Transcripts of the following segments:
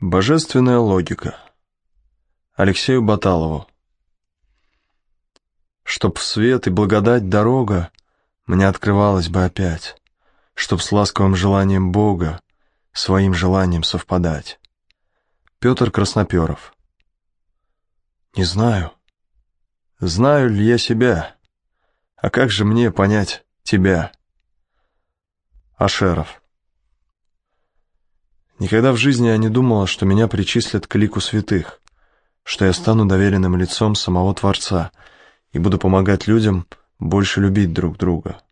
Божественная логика. Алексею Баталову. Чтоб в свет и благодать дорога Мне открывалась бы опять, Чтоб с ласковым желанием Бога Своим желанием совпадать. Петр Красноперов. Не знаю, знаю ли я себя, А как же мне понять тебя? Ашеров. Никогда в жизни я не думала, что меня причислят к лику святых, что я стану доверенным лицом самого Творца и буду помогать людям больше любить друг друга.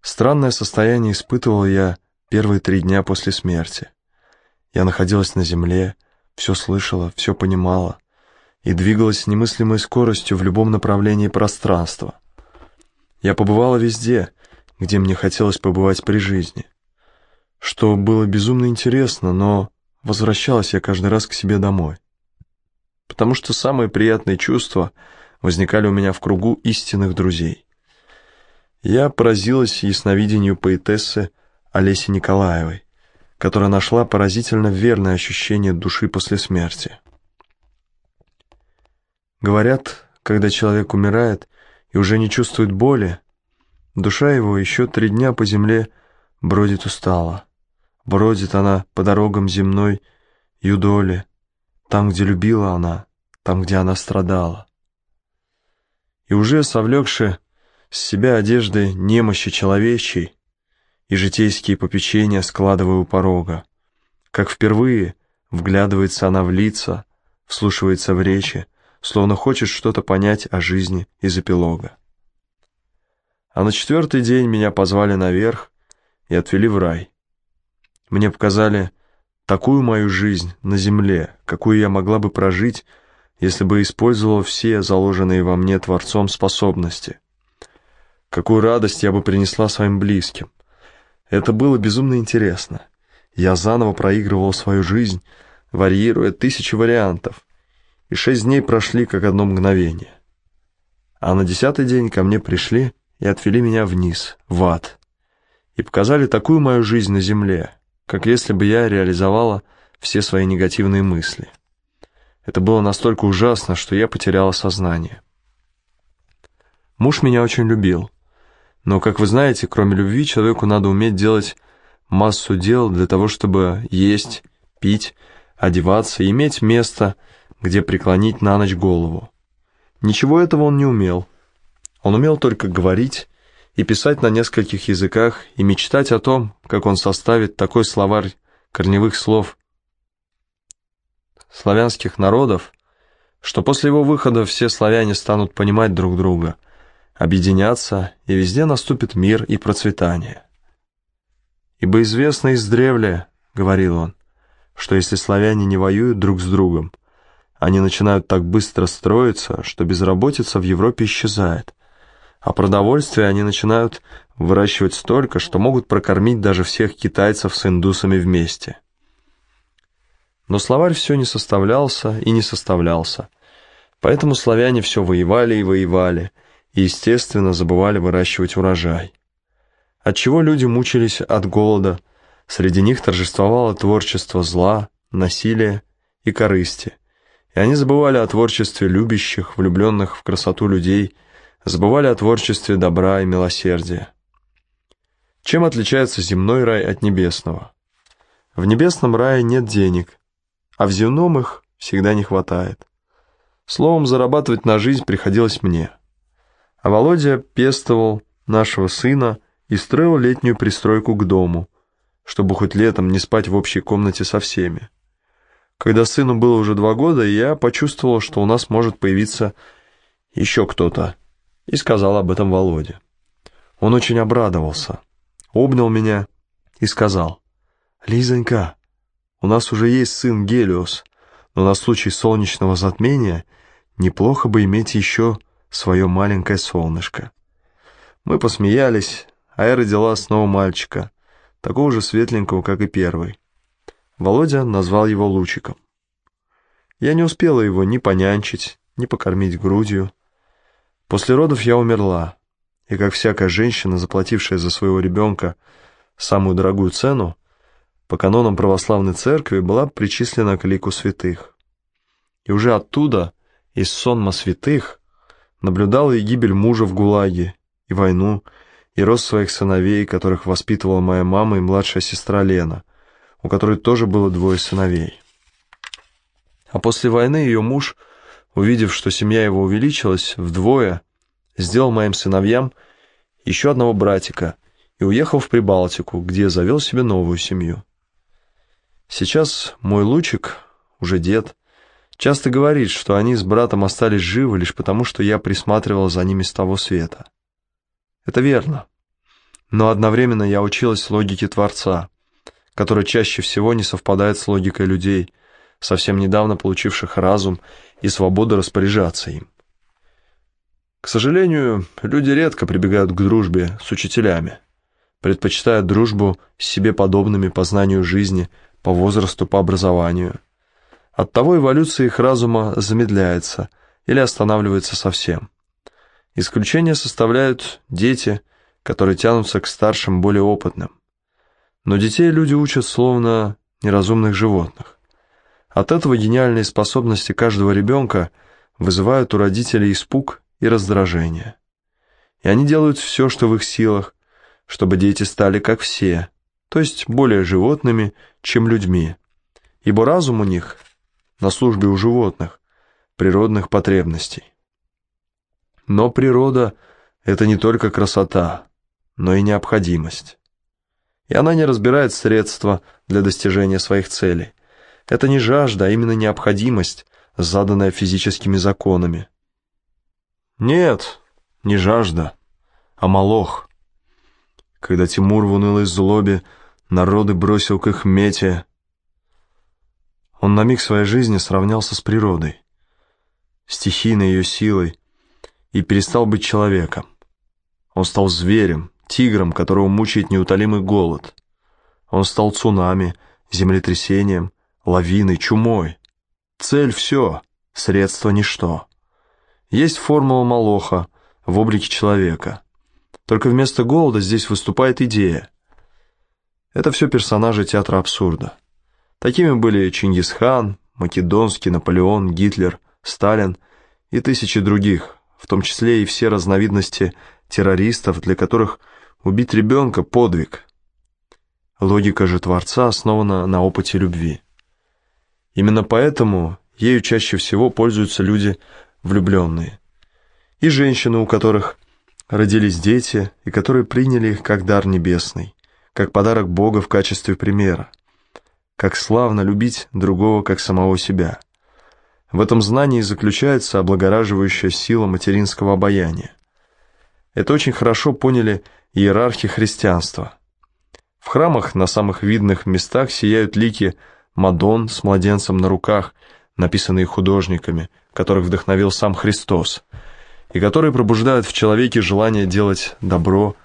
Странное состояние испытывал я первые три дня после смерти. Я находилась на земле, все слышала, все понимала и двигалась с немыслимой скоростью в любом направлении пространства. Я побывала везде, где мне хотелось побывать при жизни — что было безумно интересно, но возвращалась я каждый раз к себе домой. Потому что самые приятные чувства возникали у меня в кругу истинных друзей. Я поразилась ясновидению поэтессы Олеси Николаевой, которая нашла поразительно верное ощущение души после смерти. Говорят, когда человек умирает и уже не чувствует боли, душа его еще три дня по земле бродит устало. Бродит она по дорогам земной юдоли, Там, где любила она, там, где она страдала. И уже совлекши с себя одежды немощи человечей И житейские попечения складывая у порога, Как впервые вглядывается она в лица, Вслушивается в речи, Словно хочет что-то понять о жизни из эпилога. А на четвертый день меня позвали наверх и отвели в рай. Мне показали такую мою жизнь на земле, какую я могла бы прожить, если бы использовала все заложенные во мне Творцом способности. Какую радость я бы принесла своим близким. Это было безумно интересно. Я заново проигрывал свою жизнь, варьируя тысячи вариантов, и шесть дней прошли как одно мгновение. А на десятый день ко мне пришли и отвели меня вниз, в ад, и показали такую мою жизнь на земле, как если бы я реализовала все свои негативные мысли. Это было настолько ужасно, что я потеряла сознание. Муж меня очень любил, но, как вы знаете, кроме любви человеку надо уметь делать массу дел для того, чтобы есть, пить, одеваться и иметь место, где преклонить на ночь голову. Ничего этого он не умел. Он умел только говорить и писать на нескольких языках, и мечтать о том, как он составит такой словарь корневых слов славянских народов, что после его выхода все славяне станут понимать друг друга, объединяться, и везде наступит мир и процветание. «Ибо известно издревле, — говорил он, — что если славяне не воюют друг с другом, они начинают так быстро строиться, что безработица в Европе исчезает, а продовольствие они начинают выращивать столько, что могут прокормить даже всех китайцев с индусами вместе. Но словарь все не составлялся и не составлялся. Поэтому славяне все воевали и воевали, и, естественно, забывали выращивать урожай. Отчего люди мучились от голода, среди них торжествовало творчество зла, насилия и корысти, и они забывали о творчестве любящих, влюбленных в красоту людей – забывали о творчестве добра и милосердия. Чем отличается земной рай от небесного? В небесном рае нет денег, а в земном их всегда не хватает. Словом, зарабатывать на жизнь приходилось мне. А Володя пестовал нашего сына и строил летнюю пристройку к дому, чтобы хоть летом не спать в общей комнате со всеми. Когда сыну было уже два года, я почувствовал, что у нас может появиться еще кто-то, и сказал об этом Володе. Он очень обрадовался, обнял меня и сказал, «Лизонька, у нас уже есть сын Гелиос, но на случай солнечного затмения неплохо бы иметь еще свое маленькое солнышко». Мы посмеялись, а я родила снова мальчика, такого же светленького, как и первый. Володя назвал его Лучиком. Я не успела его ни понянчить, ни покормить грудью, После родов я умерла, и как всякая женщина, заплатившая за своего ребенка самую дорогую цену, по канонам православной церкви была причислена к лику святых. И уже оттуда, из сонма святых, наблюдала и гибель мужа в ГУЛАГе, и войну, и рост своих сыновей, которых воспитывала моя мама и младшая сестра Лена, у которой тоже было двое сыновей. А после войны ее муж, увидев, что семья его увеличилась вдвое, сделал моим сыновьям еще одного братика и уехал в Прибалтику, где завел себе новую семью. Сейчас мой лучик, уже дед, часто говорит, что они с братом остались живы лишь потому, что я присматривал за ними с того света. Это верно. Но одновременно я училась логике Творца, которая чаще всего не совпадает с логикой людей, совсем недавно получивших разум и свободу распоряжаться им. К сожалению, люди редко прибегают к дружбе с учителями, предпочитая дружбу с себе подобными по знанию жизни, по возрасту, по образованию. Оттого эволюция их разума замедляется или останавливается совсем. Исключение составляют дети, которые тянутся к старшим, более опытным. Но детей люди учат словно неразумных животных. От этого гениальные способности каждого ребенка вызывают у родителей испуг и раздражение. И они делают все, что в их силах, чтобы дети стали как все, то есть более животными, чем людьми, ибо разум у них на службе у животных, природных потребностей. Но природа – это не только красота, но и необходимость. И она не разбирает средства для достижения своих целей. Это не жажда, а именно необходимость, заданная физическими законами. Нет, не жажда, а молох. Когда Тимур в унылой злобе народы бросил к их мете, он на миг своей жизни сравнялся с природой, стихийной ее силой, и перестал быть человеком. Он стал зверем, тигром, которого мучает неутолимый голод. Он стал цунами, землетрясением, лавиной, чумой. Цель — все, средство — ничто. Есть формула Малоха в облике человека. Только вместо голода здесь выступает идея. Это все персонажи театра абсурда. Такими были Чингисхан, Македонский, Наполеон, Гитлер, Сталин и тысячи других, в том числе и все разновидности террористов, для которых убить ребенка – подвиг. Логика же Творца основана на опыте любви. Именно поэтому ею чаще всего пользуются люди влюбленные. И женщины, у которых родились дети, и которые приняли их как дар небесный, как подарок Бога в качестве примера. Как славно любить другого, как самого себя. В этом знании заключается облагораживающая сила материнского обаяния. Это очень хорошо поняли иерархи христианства. В храмах на самых видных местах сияют лики Мадон с младенцем на руках, написанные художниками, которых вдохновил сам Христос, и которые пробуждают в человеке желание делать добро,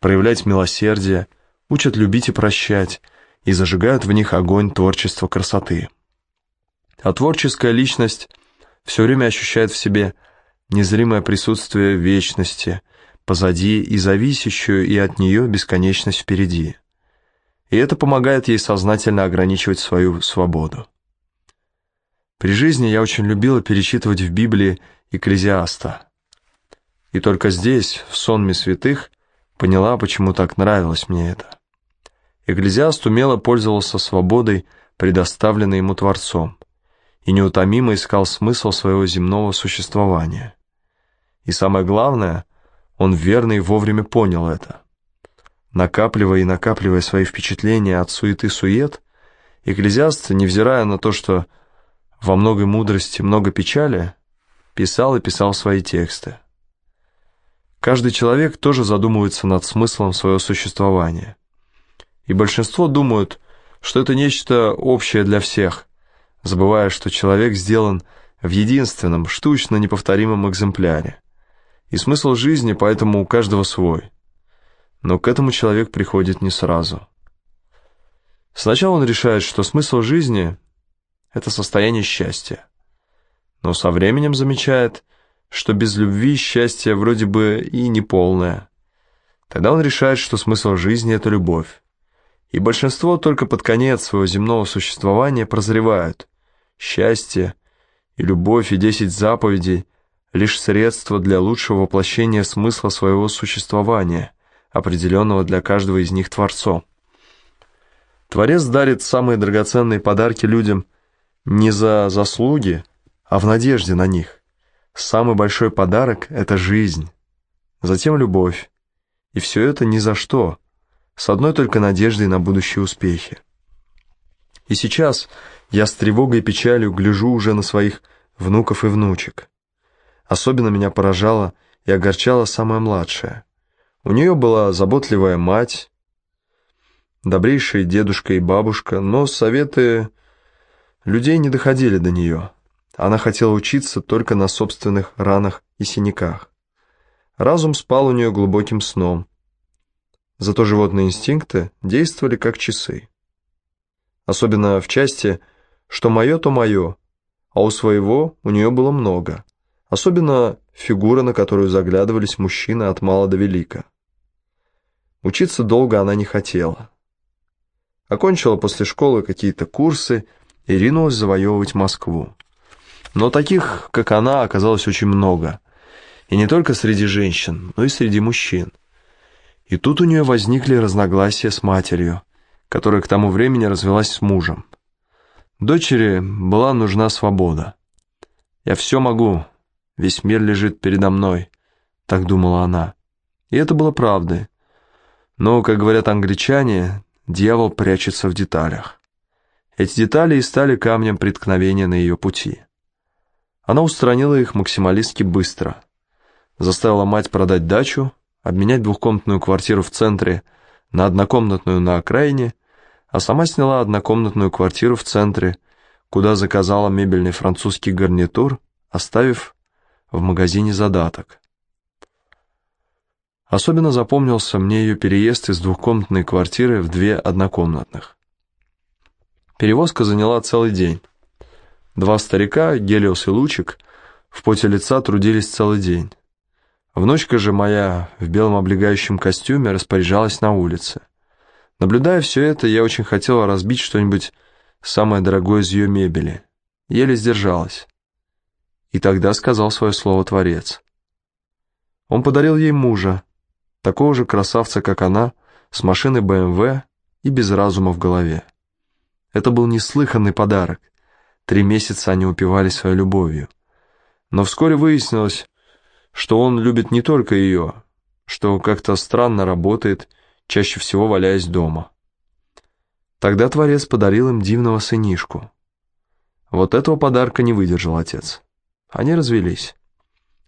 проявлять милосердие, учат любить и прощать, и зажигают в них огонь творчества красоты. А творческая личность все время ощущает в себе незримое присутствие вечности позади и зависящую и от нее бесконечность впереди. И это помогает ей сознательно ограничивать свою свободу. При жизни я очень любила перечитывать в Библии Экклезиаста. И только здесь, в сонме святых, поняла, почему так нравилось мне это. Экклезиаст умело пользовался свободой, предоставленной ему Творцом и неутомимо искал смысл своего земного существования. И самое главное, он верно и вовремя понял это. Накапливая и накапливая свои впечатления от суеты-сует, экклезиаст, невзирая на то, что во многой мудрости много печали, писал и писал свои тексты. Каждый человек тоже задумывается над смыслом своего существования. И большинство думают, что это нечто общее для всех – забывая, что человек сделан в единственном, штучно неповторимом экземпляре. И смысл жизни поэтому у каждого свой. Но к этому человек приходит не сразу. Сначала он решает, что смысл жизни – это состояние счастья. Но со временем замечает, что без любви счастье вроде бы и неполное. Тогда он решает, что смысл жизни – это любовь. И большинство только под конец своего земного существования прозревают. Счастье и любовь и десять заповедей — лишь средство для лучшего воплощения смысла своего существования, определенного для каждого из них Творцом. Творец дарит самые драгоценные подарки людям не за заслуги, а в надежде на них. Самый большой подарок — это жизнь, затем любовь. И все это ни за что, с одной только надеждой на будущие успехи. И сейчас я с тревогой и печалью гляжу уже на своих внуков и внучек. Особенно меня поражала и огорчала самая младшая. У нее была заботливая мать, добрейшие дедушка и бабушка, но советы людей не доходили до нее. Она хотела учиться только на собственных ранах и синяках. Разум спал у нее глубоким сном. Зато животные инстинкты действовали как часы. Особенно в части «что мое, то мое», а у своего у нее было много. Особенно фигура, на которую заглядывались мужчины от мала до велика. Учиться долго она не хотела. Окончила после школы какие-то курсы и ринулась завоевывать Москву. Но таких, как она, оказалось очень много. И не только среди женщин, но и среди мужчин. И тут у нее возникли разногласия с матерью, которая к тому времени развелась с мужем. Дочери была нужна свобода. «Я все могу, весь мир лежит передо мной», — так думала она. И это было правдой. Но, как говорят англичане, дьявол прячется в деталях. Эти детали и стали камнем преткновения на ее пути. Она устранила их максималистски быстро. Заставила мать продать дачу, обменять двухкомнатную квартиру в центре на однокомнатную на окраине, а сама сняла однокомнатную квартиру в центре, куда заказала мебельный французский гарнитур, оставив в магазине задаток. Особенно запомнился мне ее переезд из двухкомнатной квартиры в две однокомнатных. Перевозка заняла целый день. Два старика, Гелиос и Лучик, в поте лица трудились целый день. Внучка же моя в белом облегающем костюме распоряжалась на улице. Наблюдая все это, я очень хотела разбить что-нибудь самое дорогое из ее мебели. Еле сдержалась. И тогда сказал свое слово Творец. Он подарил ей мужа, такого же красавца, как она, с машиной БМВ и без разума в голове. Это был неслыханный подарок. Три месяца они упивались своей любовью. Но вскоре выяснилось, что он любит не только ее, что как-то странно работает, чаще всего валяясь дома. Тогда Творец подарил им дивного сынишку. Вот этого подарка не выдержал отец. Они развелись.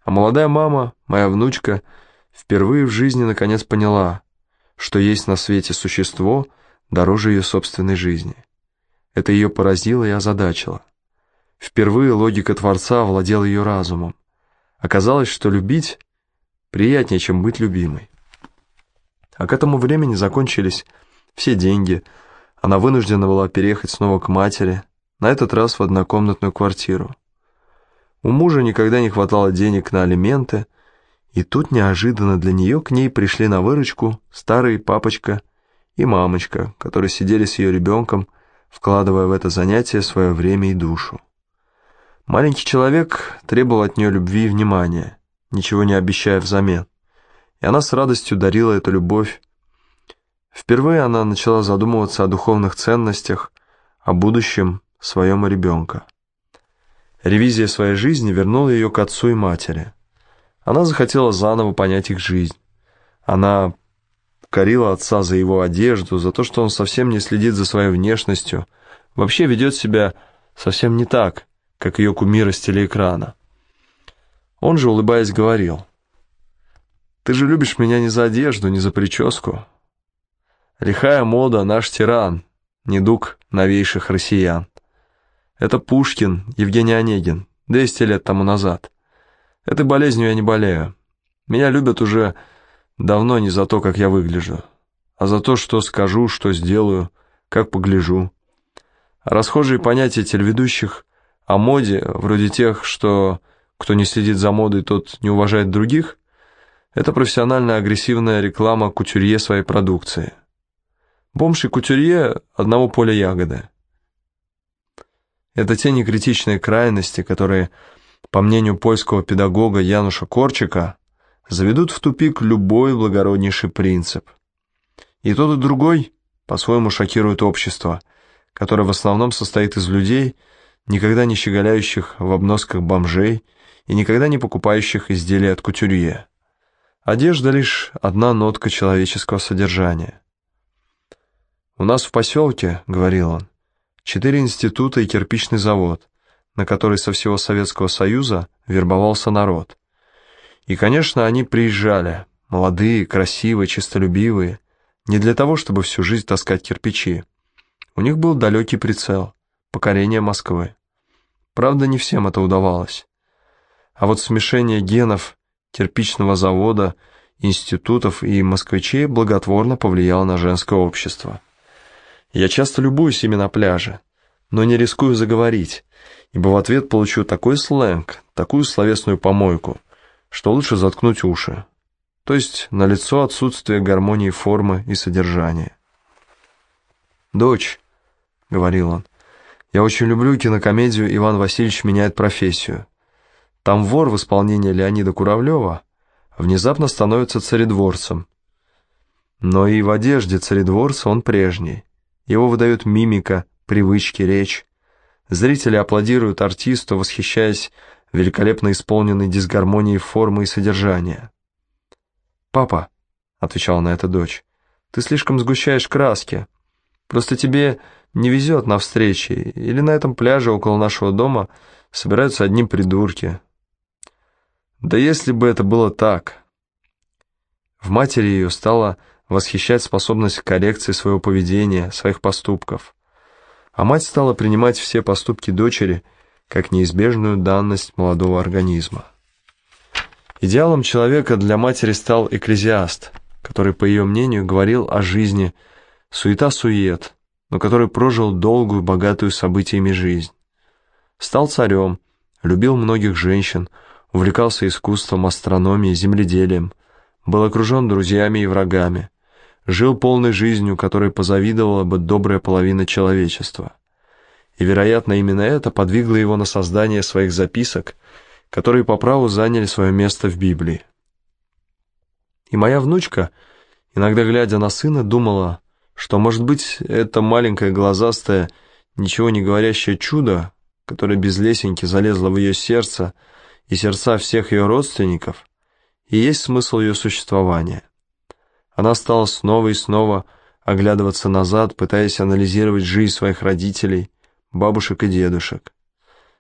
А молодая мама, моя внучка, впервые в жизни наконец поняла, что есть на свете существо дороже ее собственной жизни. Это ее поразило и озадачило. Впервые логика Творца владела ее разумом. Оказалось, что любить приятнее, чем быть любимой. А к этому времени закончились все деньги. Она вынуждена была переехать снова к матери, на этот раз в однокомнатную квартиру. У мужа никогда не хватало денег на алименты, и тут неожиданно для нее к ней пришли на выручку старый папочка и мамочка, которые сидели с ее ребенком, вкладывая в это занятие свое время и душу. Маленький человек требовал от нее любви и внимания, ничего не обещая взамен, и она с радостью дарила эту любовь. Впервые она начала задумываться о духовных ценностях, о будущем своем ребенка. Ревизия своей жизни вернула ее к отцу и матери. Она захотела заново понять их жизнь. Она корила отца за его одежду, за то, что он совсем не следит за своей внешностью, вообще ведет себя совсем не так, как ее кумиры с телеэкрана. Он же, улыбаясь, говорил, «Ты же любишь меня не за одежду, не за прическу. Лихая мода — наш тиран, недуг новейших россиян. Это Пушкин, Евгений Онегин, 200 лет тому назад. Этой болезнью я не болею. Меня любят уже Давно не за то, как я выгляжу, а за то, что скажу, что сделаю, как погляжу. Расхожие понятия телеведущих о моде, вроде тех, что кто не следит за модой, тот не уважает других, это профессиональная агрессивная реклама кутюрье своей продукции. Бомж и кутюрье одного поля ягоды. Это те некритичные крайности, которые, по мнению польского педагога Януша Корчика, заведут в тупик любой благороднейший принцип. И тот, и другой по-своему шокируют общество, которое в основном состоит из людей, никогда не щеголяющих в обносках бомжей и никогда не покупающих изделия от кутюрье. Одежда лишь одна нотка человеческого содержания. «У нас в поселке, — говорил он, — четыре института и кирпичный завод, на который со всего Советского Союза вербовался народ. И, конечно, они приезжали, молодые, красивые, честолюбивые, не для того, чтобы всю жизнь таскать кирпичи. У них был далекий прицел, покорение Москвы. Правда, не всем это удавалось. А вот смешение генов кирпичного завода, институтов и москвичей благотворно повлияло на женское общество. Я часто любуюсь ими на пляже, но не рискую заговорить, ибо в ответ получу такой сленг, такую словесную помойку, что лучше заткнуть уши. То есть налицо отсутствие гармонии формы и содержания. «Дочь», — говорил он, — «я очень люблю кинокомедию «Иван Васильевич меняет профессию». Там вор в исполнении Леонида Куравлева внезапно становится царедворцем. Но и в одежде царедворца он прежний. Его выдает мимика, привычки, речь. Зрители аплодируют артисту, восхищаясь великолепно исполненной дисгармонией формы и содержания. «Папа», — отвечала на это дочь, — «ты слишком сгущаешь краски. Просто тебе не везет на встречи, или на этом пляже около нашего дома собираются одни придурки». Да если бы это было так. В матери ее стала восхищать способность к коррекции своего поведения, своих поступков. А мать стала принимать все поступки дочери как неизбежную данность молодого организма. Идеалом человека для матери стал экклезиаст, который, по ее мнению, говорил о жизни суета-сует, но который прожил долгую, богатую событиями жизнь. Стал царем, любил многих женщин, увлекался искусством, астрономией, земледелием, был окружен друзьями и врагами, жил полной жизнью, которой позавидовала бы добрая половина человечества. И, вероятно, именно это подвигло его на создание своих записок, которые по праву заняли свое место в Библии. И моя внучка, иногда глядя на сына, думала, что, может быть, это маленькое глазастое, ничего не говорящее чудо, которое без лесенки залезло в ее сердце и сердца всех ее родственников, и есть смысл ее существования. Она стала снова и снова оглядываться назад, пытаясь анализировать жизнь своих родителей, бабушек и дедушек.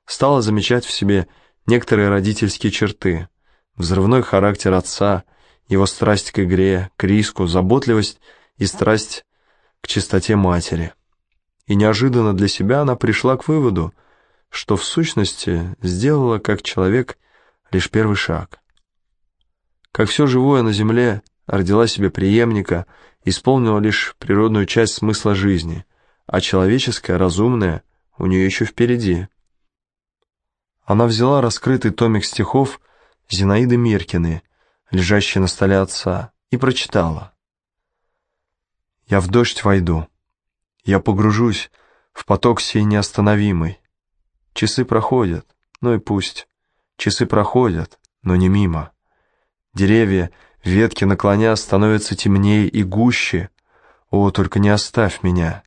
Стала замечать в себе некоторые родительские черты, взрывной характер отца, его страсть к игре, к риску, заботливость и страсть к чистоте матери. И неожиданно для себя она пришла к выводу, что в сущности сделала как человек лишь первый шаг. Как все живое на земле родила себе преемника, исполнила лишь природную часть смысла жизни, а человеческое, разумное, у нее еще впереди. Она взяла раскрытый томик стихов Зинаиды Миркины, лежащий на столе отца, и прочитала. «Я в дождь войду, я погружусь в поток сей неостановимый. Часы проходят, ну и пусть. Часы проходят, но не мимо. Деревья, ветки наклоня, становятся темнее и гуще. О, только не оставь меня.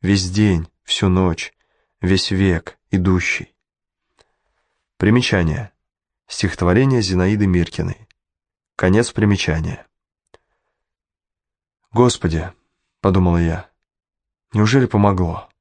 Весь день, всю ночь, весь век идущий. Примечание. Стихотворение Зинаиды Миркиной. Конец примечания. «Господи», — подумала я, — «неужели помогло?»